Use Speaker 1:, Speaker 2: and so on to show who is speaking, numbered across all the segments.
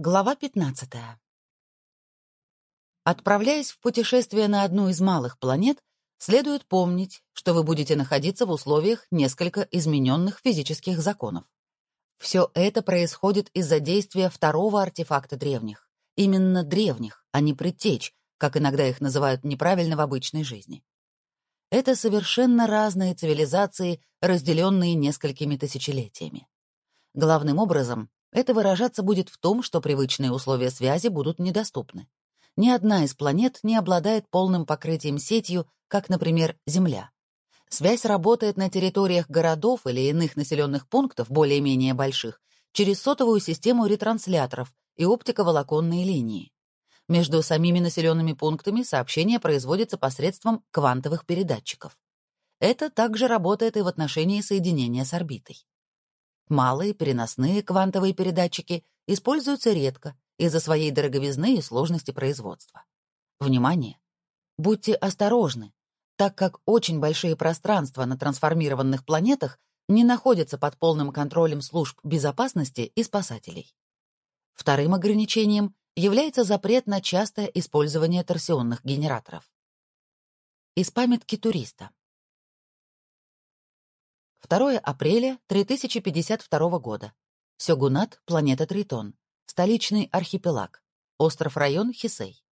Speaker 1: Глава 15. Отправляясь в путешествие на одну из малых планет, следует помнить, что вы будете находиться в условиях несколько измененных физических законов. Все это происходит из-за действия второго артефакта древних. Именно древних, а не предтеч, как иногда их называют неправильно в обычной жизни. Это совершенно разные цивилизации, разделенные несколькими тысячелетиями. Главным образом, это выражаться будет в том, что привычные условия связи будут недоступны. Ни одна из планет не обладает полным покрытием сетью, как, например, Земля. Связь работает на территориях городов или иных населенных пунктов, более-менее больших, через сотовую систему ретрансляторов и оптиковолоконные линии. Между самими населенными пунктами сообщение производится посредством квантовых передатчиков. Это также работает и в отношении соединения с орбитой. Малые переносные квантовые передатчики используются редко из-за своей дороговизны и сложности производства. Внимание! Будьте осторожны, так как очень большие пространства на трансформированных планетах не находятся под полным контролем служб безопасности и спасателей. Вторым ограничением является запрет на частое использование торсионных генераторов. Из памятки туриста. 2 апреля 3052 года. Сёгунат, планета Тритон. Столичный архипелаг. Остров-район Хисей.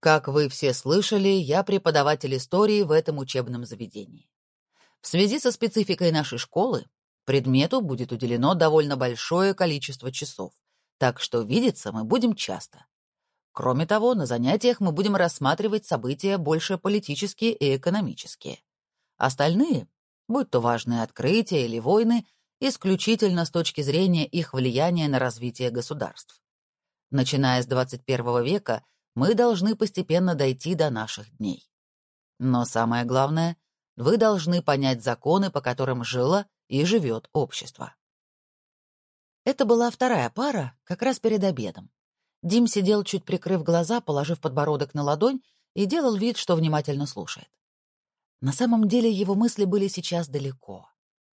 Speaker 1: Как вы все слышали, я преподаватель истории в этом учебном заведении. В связи со спецификой нашей школы предмету будет уделено довольно большое количество часов, так что видеться мы будем часто. Кроме того, на занятиях мы будем рассматривать события больше политические и экономические. Остальные, будь то важные открытия или войны, исключительно с точки зрения их влияния на развитие государств. Начиная с 21 века, мы должны постепенно дойти до наших дней. Но самое главное, вы должны понять законы, по которым жило и живет общество. Это была вторая пара, как раз перед обедом. Дим сидел, чуть прикрыв глаза, положив подбородок на ладонь и делал вид, что внимательно слушает. На самом деле его мысли были сейчас далеко.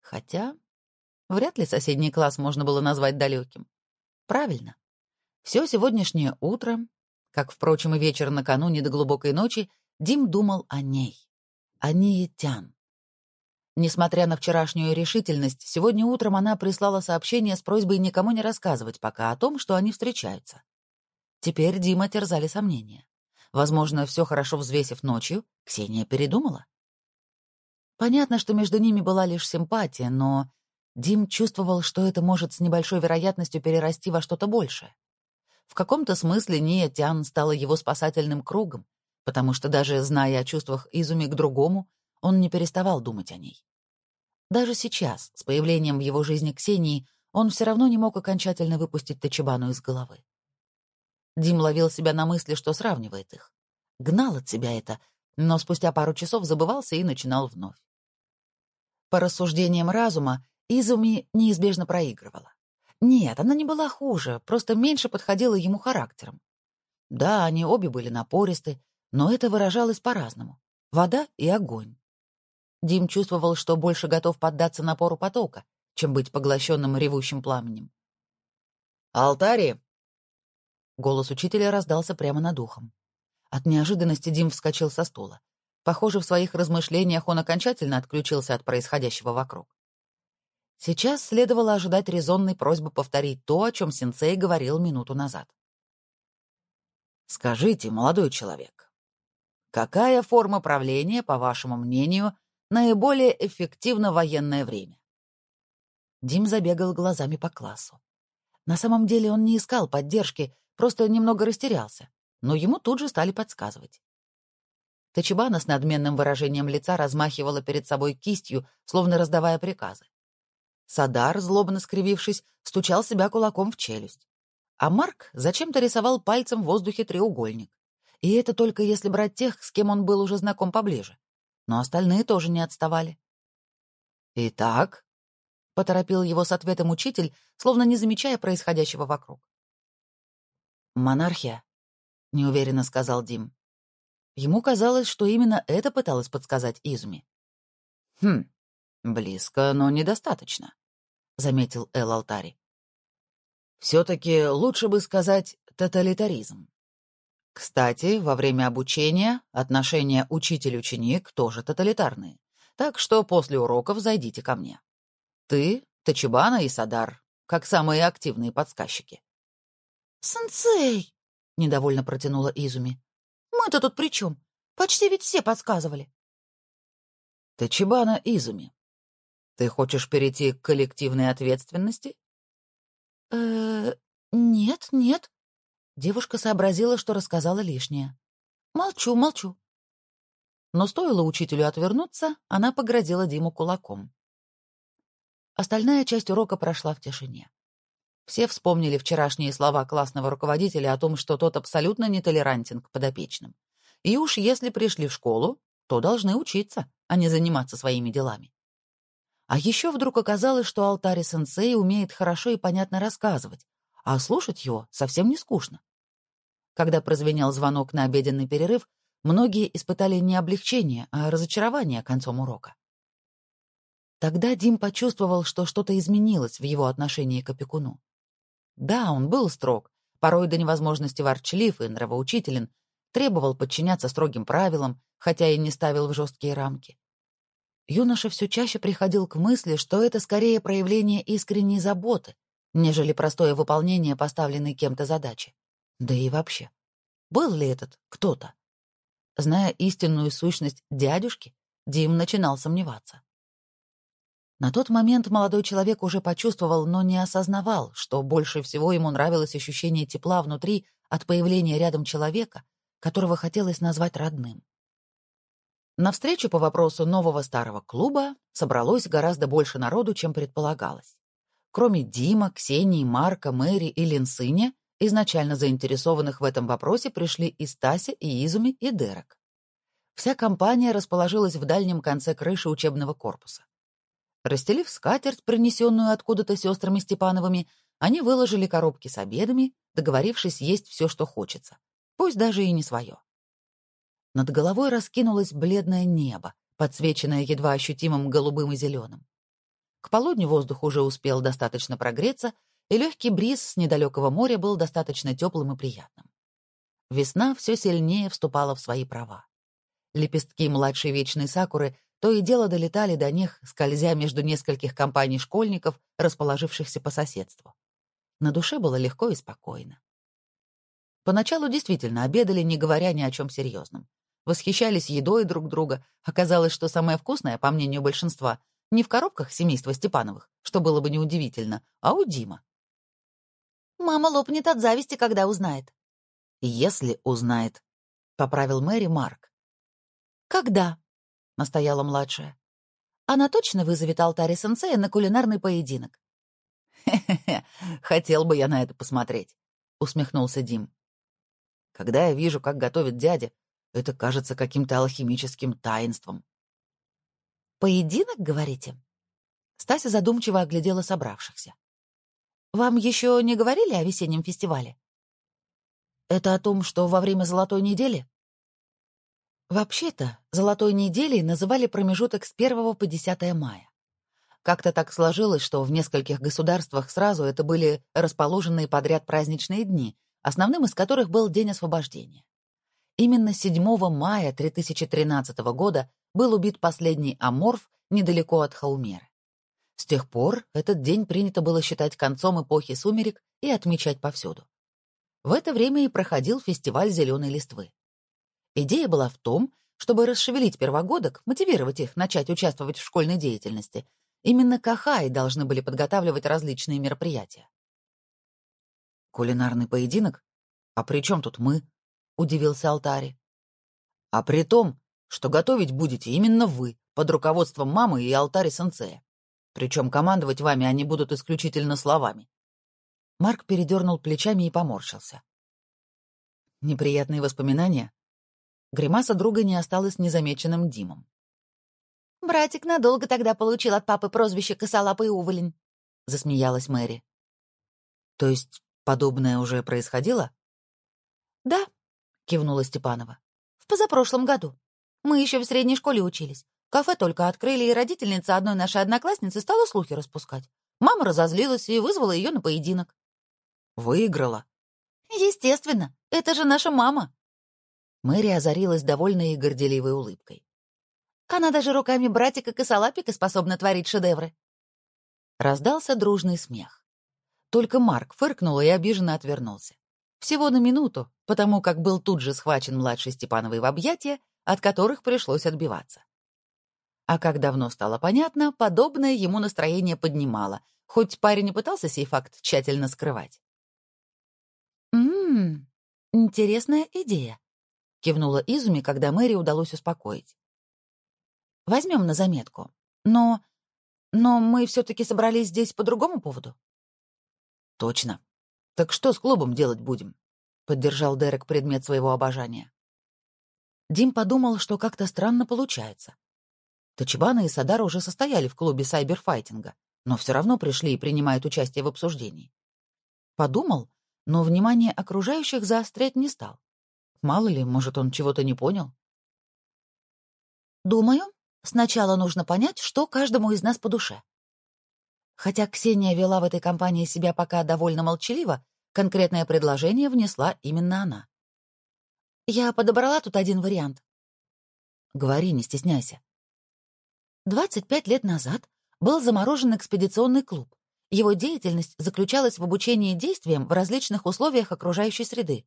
Speaker 1: Хотя вряд ли соседний класс можно было назвать далеким. Правильно. Все сегодняшнее утро, как, впрочем, и вечер накануне до глубокой ночи, Дим думал о ней, о Ниетян. Несмотря на вчерашнюю решительность, сегодня утром она прислала сообщение с просьбой никому не рассказывать пока о том, что они встречаются. Теперь Дима терзали сомнения. Возможно, все хорошо взвесив ночью, Ксения передумала. Понятно, что между ними была лишь симпатия, но Дим чувствовал, что это может с небольшой вероятностью перерасти во что-то большее. В каком-то смысле Ния Тян стала его спасательным кругом, потому что даже зная о чувствах Изуми к другому, он не переставал думать о ней. Даже сейчас, с появлением в его жизни Ксении, он все равно не мог окончательно выпустить Тачибану из головы. Дим ловил себя на мысли, что сравнивает их. Гнал от себя это, но спустя пару часов забывался и начинал вновь. По рассуждениям разума, Изуми неизбежно проигрывала. Нет, она не была хуже, просто меньше подходила ему характером. Да, они обе были напористы, но это выражалось по-разному. Вода и огонь. Дим чувствовал, что больше готов поддаться напору потока, чем быть поглощенным ревущим пламенем. «Алтари!» Голос учителя раздался прямо над ухом. От неожиданности Дим вскочил со стула. Похоже, в своих размышлениях он окончательно отключился от происходящего вокруг. Сейчас следовало ожидать резонной просьбы повторить то, о чем сенсей говорил минуту назад. «Скажите, молодой человек, какая форма правления, по вашему мнению, наиболее эффективна в военное время?» Дим забегал глазами по классу. На самом деле он не искал поддержки, просто немного растерялся но ему тут же стали подсказывать. Тачибана с надменным выражением лица размахивала перед собой кистью, словно раздавая приказы. Садар, злобно скривившись, стучал себя кулаком в челюсть. А Марк зачем-то рисовал пальцем в воздухе треугольник. И это только если брать тех, с кем он был уже знаком поближе. Но остальные тоже не отставали. «Итак», — поторопил его с ответом учитель, словно не замечая происходящего вокруг. «Монархия неуверенно сказал Дим. Ему казалось, что именно это пыталась подсказать Изуми. «Хм, близко, но недостаточно», — заметил Эл Алтари. Все-таки лучше бы сказать тоталитаризм. Кстати, во время обучения отношения учитель-ученик тоже тоталитарные, так что после уроков зайдите ко мне. Ты, Тачибана и Садар, как самые активные подсказчики.
Speaker 2: «Сенсей!» — недовольно протянула Изуми. «Мы-то тут при чем? Почти ведь все подсказывали».
Speaker 1: «Тачибана Изуми, ты хочешь перейти к коллективной ответственности?»
Speaker 2: «Э-э, нет, нет». Девушка сообразила, что рассказала лишнее. «Молчу, молчу».
Speaker 1: Но стоило учителю отвернуться, она погрозила Диму кулаком. Остальная часть урока прошла в тишине. Все вспомнили вчерашние слова классного руководителя о том, что тот абсолютно нетолерантен к подопечным. И уж если пришли в школу, то должны учиться, а не заниматься своими делами. А еще вдруг оказалось, что Алтари-сенсей умеет хорошо и понятно рассказывать, а слушать его совсем не скучно. Когда прозвенел звонок на обеденный перерыв, многие испытали не облегчение, а разочарование концом урока. Тогда Дим почувствовал, что что-то изменилось в его отношении к опекуну. Да, он был строг, порой до невозможности ворчлив и нравоучителен, требовал подчиняться строгим правилам, хотя и не ставил в жесткие рамки. Юноша все чаще приходил к мысли, что это скорее проявление искренней заботы, нежели простое выполнение поставленной кем-то задачи. Да и вообще, был ли этот кто-то? Зная истинную сущность дядюшки, Дим начинал сомневаться. На тот момент молодой человек уже почувствовал, но не осознавал, что больше всего ему нравилось ощущение тепла внутри от появления рядом человека, которого хотелось назвать родным. На встречу по вопросу нового старого клуба собралось гораздо больше народу, чем предполагалось. Кроме Дима, Ксении, Марка, Мэри и Линсыня, изначально заинтересованных в этом вопросе пришли и Стася, и Изуми, и Дерек. Вся компания расположилась в дальнем конце крыши учебного корпуса. Расстелив скатерть, принесенную откуда-то сестрами Степановыми, они выложили коробки с обедами, договорившись есть все, что хочется, пусть даже и не свое. Над головой раскинулось бледное небо, подсвеченное едва ощутимым голубым и зеленым. К полудню воздух уже успел достаточно прогреться, и легкий бриз с недалекого моря был достаточно теплым и приятным. Весна все сильнее вступала в свои права. Лепестки младшей вечной сакуры то и дело долетали до них, скользя между нескольких компаний школьников, расположившихся по соседству. На душе было легко и спокойно. Поначалу действительно обедали, не говоря ни о чем серьезном. Восхищались едой друг друга. Оказалось, что самое вкусное, по мнению большинства, не в коробках семейства Степановых, что было бы неудивительно, а у Дима.
Speaker 2: «Мама лопнет от зависти, когда узнает».
Speaker 1: «Если узнает», — поправил Мэри Марк.
Speaker 2: «Когда?» — настояла младшая. «Она точно вызовет алтарь сенсея на кулинарный поединок».
Speaker 1: «Хе-хе-хе, хотел бы я на это посмотреть», — усмехнулся Дим. «Когда я вижу, как готовит дядя, это кажется каким-то алхимическим таинством».
Speaker 2: «Поединок, говорите?» Стася задумчиво оглядела собравшихся. «Вам еще не говорили о весеннем фестивале?»
Speaker 1: «Это о том, что во время Золотой недели?» Вообще-то, золотой неделей называли промежуток с 1 по 10 мая. Как-то так сложилось, что в нескольких государствах сразу это были расположенные подряд праздничные дни, основным из которых был День освобождения. Именно 7 мая 3013 года был убит последний Аморф недалеко от Хаумеры. С тех пор этот день принято было считать концом эпохи сумерек и отмечать повсюду. В это время и проходил фестиваль зеленой листвы. Идея была в том, чтобы расшевелить первогодок, мотивировать их начать участвовать в школьной деятельности. Именно Кахаи должны были подготавливать различные мероприятия. «Кулинарный поединок? А при чем тут мы?» — удивился Алтари. «А при том, что готовить будете именно вы, под руководством мамы и Алтари Сенсея. Причем командовать вами они будут исключительно словами». Марк передернул плечами и поморщился. «Неприятные воспоминания?» Гримаса друга не осталась незамеченным Димом.
Speaker 2: «Братик надолго тогда получил от папы прозвище «Косолапый уволень», — засмеялась Мэри.
Speaker 1: «То есть подобное уже происходило?»
Speaker 2: «Да», — кивнула Степанова. «В позапрошлом году. Мы еще в средней школе учились. Кафе только открыли, и родительница одной нашей одноклассницы стала слухи распускать. Мама разозлилась и вызвала ее на поединок».
Speaker 1: Выиграла.
Speaker 2: Естественно, это же наша мама. Мэри озарилась довольной и горделивой улыбкой. Она даже руками братика Косолапика способна творить шедевры. Раздался дружный смех. Только Марк фыркнул и обиженно отвернулся. Всего на минуту, потому как был тут же схвачен младший Степановой в объятия, от которых пришлось отбиваться. А как давно стало понятно, подобное ему настроение поднимало, хоть парень и пытался сей факт тщательно скрывать. «Ммм, интересная идея», — кивнула Изуми, когда Мэри удалось успокоить. «Возьмем на заметку. Но... но мы все-таки собрались здесь по другому поводу?»
Speaker 1: «Точно. Так что с клубом делать будем?» — поддержал Дерек предмет своего обожания. Дим подумал, что как-то странно получается. Тачибана и Садар уже состояли в клубе сайберфайтинга, но все равно пришли и принимают участие в обсуждении. Подумал, но внимание окружающих заострять не стал. Мало ли, может, он чего-то не понял.
Speaker 2: «Думаю, сначала нужно понять, что каждому из нас по душе». Хотя Ксения вела в этой компании себя пока довольно молчаливо, конкретное предложение внесла именно она. «Я подобрала тут один вариант».
Speaker 1: «Говори, не стесняйся»,
Speaker 2: 25 лет назад был заморожен экспедиционный клуб. Его деятельность заключалась в обучении действиям в различных условиях окружающей среды.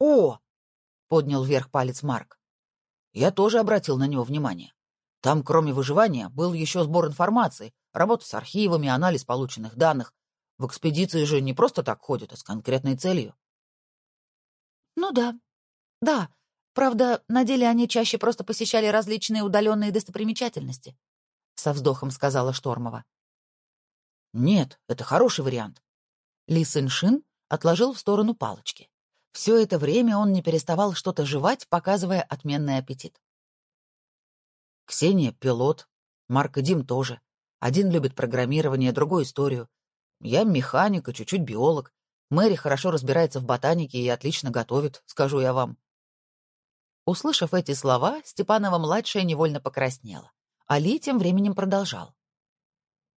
Speaker 1: «О!» — поднял вверх палец Марк. «Я тоже обратил на него внимание. Там, кроме выживания, был еще сбор информации, работа с архивами, анализ полученных данных. В экспедиции же не просто так ходят, а с конкретной целью».
Speaker 2: «Ну да. Да, Правда, на деле они чаще просто посещали различные удаленные достопримечательности, — со вздохом сказала Штормова.
Speaker 1: Нет, это хороший вариант. Ли Сыншин отложил в сторону палочки. Все это время он не переставал что-то жевать, показывая отменный аппетит. Ксения — пилот, Марк и Дим тоже. Один любит программирование, другой — историю. Я механик и чуть-чуть биолог. Мэри хорошо разбирается в ботанике и отлично готовит, скажу я вам. Услышав эти слова, Степанова-младшая невольно покраснела, а Ли тем временем продолжал.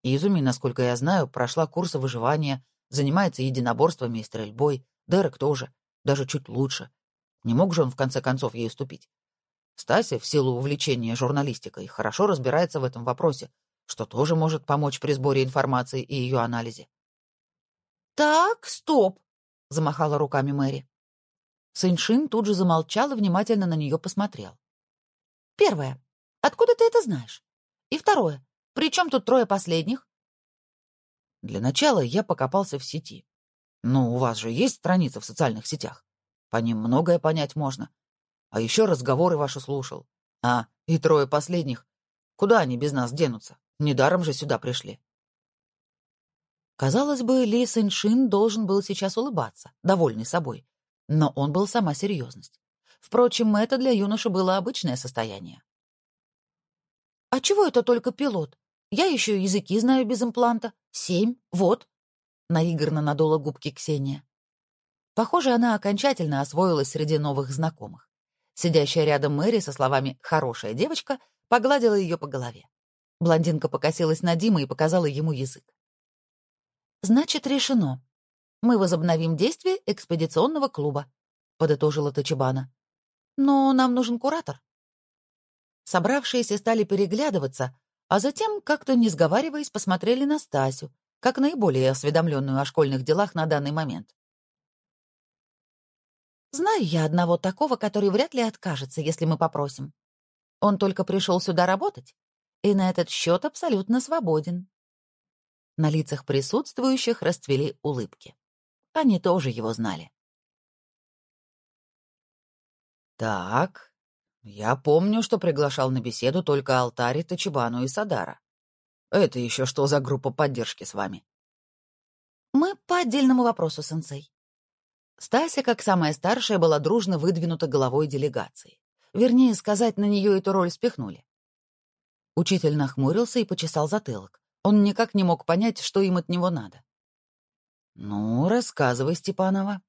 Speaker 1: Изуми, насколько я знаю, прошла курсы выживания, занимается единоборствами и стрельбой, Дерек тоже, даже чуть лучше. Не мог же он, в конце концов, ей уступить. Стася, в силу увлечения журналистикой, хорошо разбирается в этом вопросе, что тоже может помочь при сборе информации и ее анализе.
Speaker 2: «Так, стоп!» — замахала руками Мэри.
Speaker 1: Сэньшин тут же замолчал и внимательно на нее посмотрел.
Speaker 2: «Первое. Откуда ты это знаешь? И второе. При чем тут трое последних?»
Speaker 1: Для начала я покопался в сети. Ну, у вас же есть страницы в социальных сетях. По ним многое понять можно. А еще разговоры ваши слушал. А, и трое последних. Куда они без нас денутся? Недаром же сюда пришли. Казалось бы, Ли Сэньшин должен был сейчас улыбаться, довольный собой. Но он был сама серьезность. Впрочем, это для юноши было обычное состояние.
Speaker 2: «А чего это только пилот? Я еще языки знаю без импланта. Семь, вот!» Наигранно надула губки Ксения.
Speaker 1: Похоже, она окончательно освоилась среди новых знакомых. Сидящая рядом Мэри со словами «хорошая девочка» погладила ее по голове. Блондинка покосилась на Дима и показала ему язык.
Speaker 2: «Значит, решено мы возобновим действие экспедиционного клуба», — подытожила Тачибана. «Но нам нужен куратор».
Speaker 1: Собравшиеся стали переглядываться, а затем, как-то не сговариваясь, посмотрели на Стасю, как наиболее осведомленную о школьных делах на данный момент.
Speaker 2: «Знаю я одного такого, который вряд ли откажется, если мы попросим. Он только пришел сюда работать, и на этот счет абсолютно свободен».
Speaker 1: На лицах присутствующих расцвели улыбки. Они тоже его знали. Так, я помню, что приглашал на беседу только Алтари, Тачибану и Садара. Это еще что за группа поддержки с вами?
Speaker 2: Мы по отдельному вопросу, сенсей.
Speaker 1: Стася, как самая старшая, была дружно выдвинута головой делегации. Вернее, сказать, на нее эту роль спихнули. Учитель нахмурился и почесал затылок. Он никак не мог понять, что им от него надо. «Ну, рассказывай, Степанова».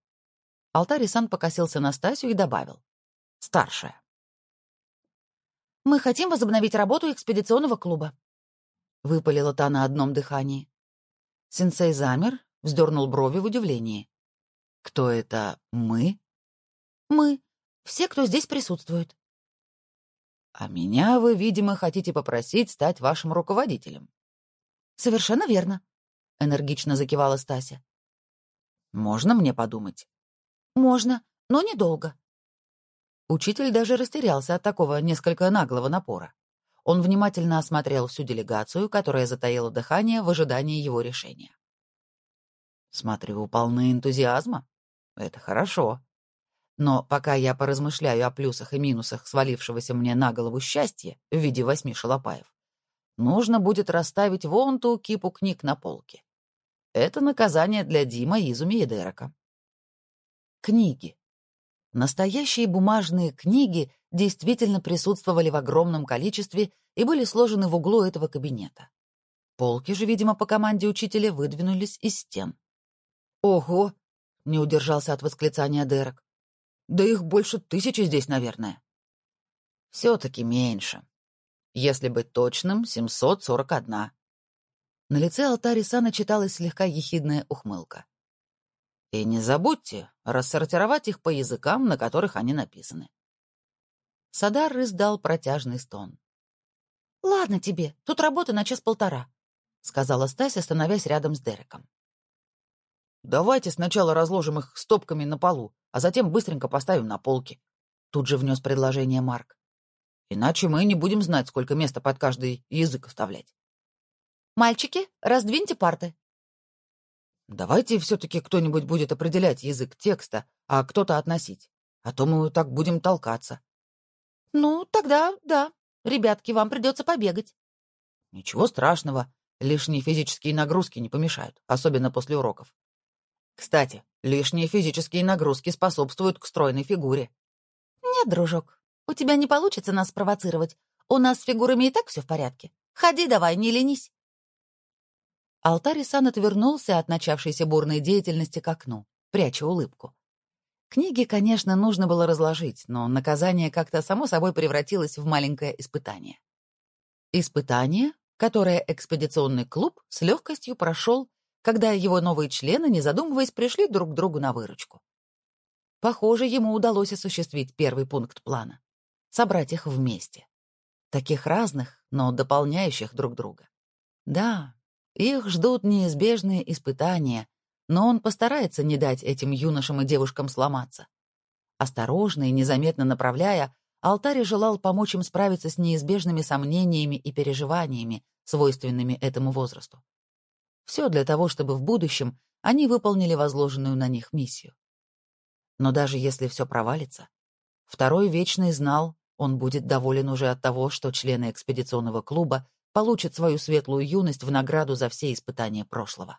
Speaker 1: Алтарь-сан покосился на Стасю и добавил. «Старшая».
Speaker 2: «Мы хотим возобновить работу экспедиционного клуба», — выпалила та на одном дыхании.
Speaker 1: Сенсей замер, вздернул брови в удивлении. «Кто это мы?»
Speaker 2: «Мы. Все, кто здесь присутствует».
Speaker 1: «А меня вы, видимо, хотите попросить стать вашим руководителем».
Speaker 2: «Совершенно верно», — энергично закивала Стася.
Speaker 1: «Можно мне подумать?»
Speaker 2: «Можно, но недолго».
Speaker 1: Учитель даже растерялся от такого несколько наглого напора. Он внимательно осмотрел всю делегацию, которая затаила дыхание в ожидании его решения. «Смотрю, полны энтузиазма. Это хорошо. Но пока я поразмышляю о плюсах и минусах свалившегося мне на голову счастья в виде восьми шалопаев, нужно будет расставить вон ту кипу книг на полке. Это наказание для Дима, Изуми и Дерека. Книги. Настоящие бумажные книги действительно присутствовали в огромном количестве и были сложены в углу этого кабинета. Полки же, видимо, по команде учителя выдвинулись из стен. «Ого!» — не удержался от восклицания Дерек. «Да их больше тысячи здесь, наверное». «Все-таки меньше. Если быть точным, 741». На лице алтаря Сана читалась слегка ехидная ухмылка. И не забудьте рассортировать их по языкам, на которых они написаны. Садар издал протяжный стон.
Speaker 2: «Ладно тебе, тут работа на час-полтора», — сказала Стася, становясь рядом с Дереком.
Speaker 1: «Давайте сначала разложим их стопками на полу, а затем быстренько поставим на полки», — тут же внес предложение Марк. «Иначе мы не будем знать, сколько места под каждый язык вставлять».
Speaker 2: «Мальчики, раздвиньте парты»,
Speaker 1: Давайте все-таки кто-нибудь будет определять язык текста, а кто-то относить. А то мы так будем толкаться.
Speaker 2: Ну, тогда да. Ребятки, вам придется побегать.
Speaker 1: Ничего страшного. Лишние физические нагрузки не помешают, особенно после уроков. Кстати, лишние физические нагрузки способствуют к стройной фигуре.
Speaker 2: Нет, дружок, у тебя не получится нас спровоцировать. У нас с фигурами и так все в порядке. Ходи давай, не ленись.
Speaker 1: Алтарь Сан отвернулся от начавшейся бурной деятельности к окну, пряча улыбку. Книги, конечно, нужно было разложить, но наказание как-то само собой превратилось в маленькое испытание. Испытание, которое экспедиционный клуб с легкостью прошел, когда его новые члены, не задумываясь, пришли друг к другу на выручку. Похоже, ему удалось осуществить первый пункт плана — собрать их вместе. Таких разных, но дополняющих друг друга. Да, их ждут неизбежные испытания, но он постарается не дать этим юношам и девушкам сломаться. Осторожно и незаметно направляя, Алтарь желал помочь им справиться с неизбежными сомнениями и переживаниями, свойственными этому возрасту. Все для того, чтобы в будущем они выполнили возложенную на них миссию. Но даже если все провалится, второй Вечный знал, он будет доволен уже от того, что члены экспедиционного клуба получит свою светлую юность в награду за все испытания прошлого.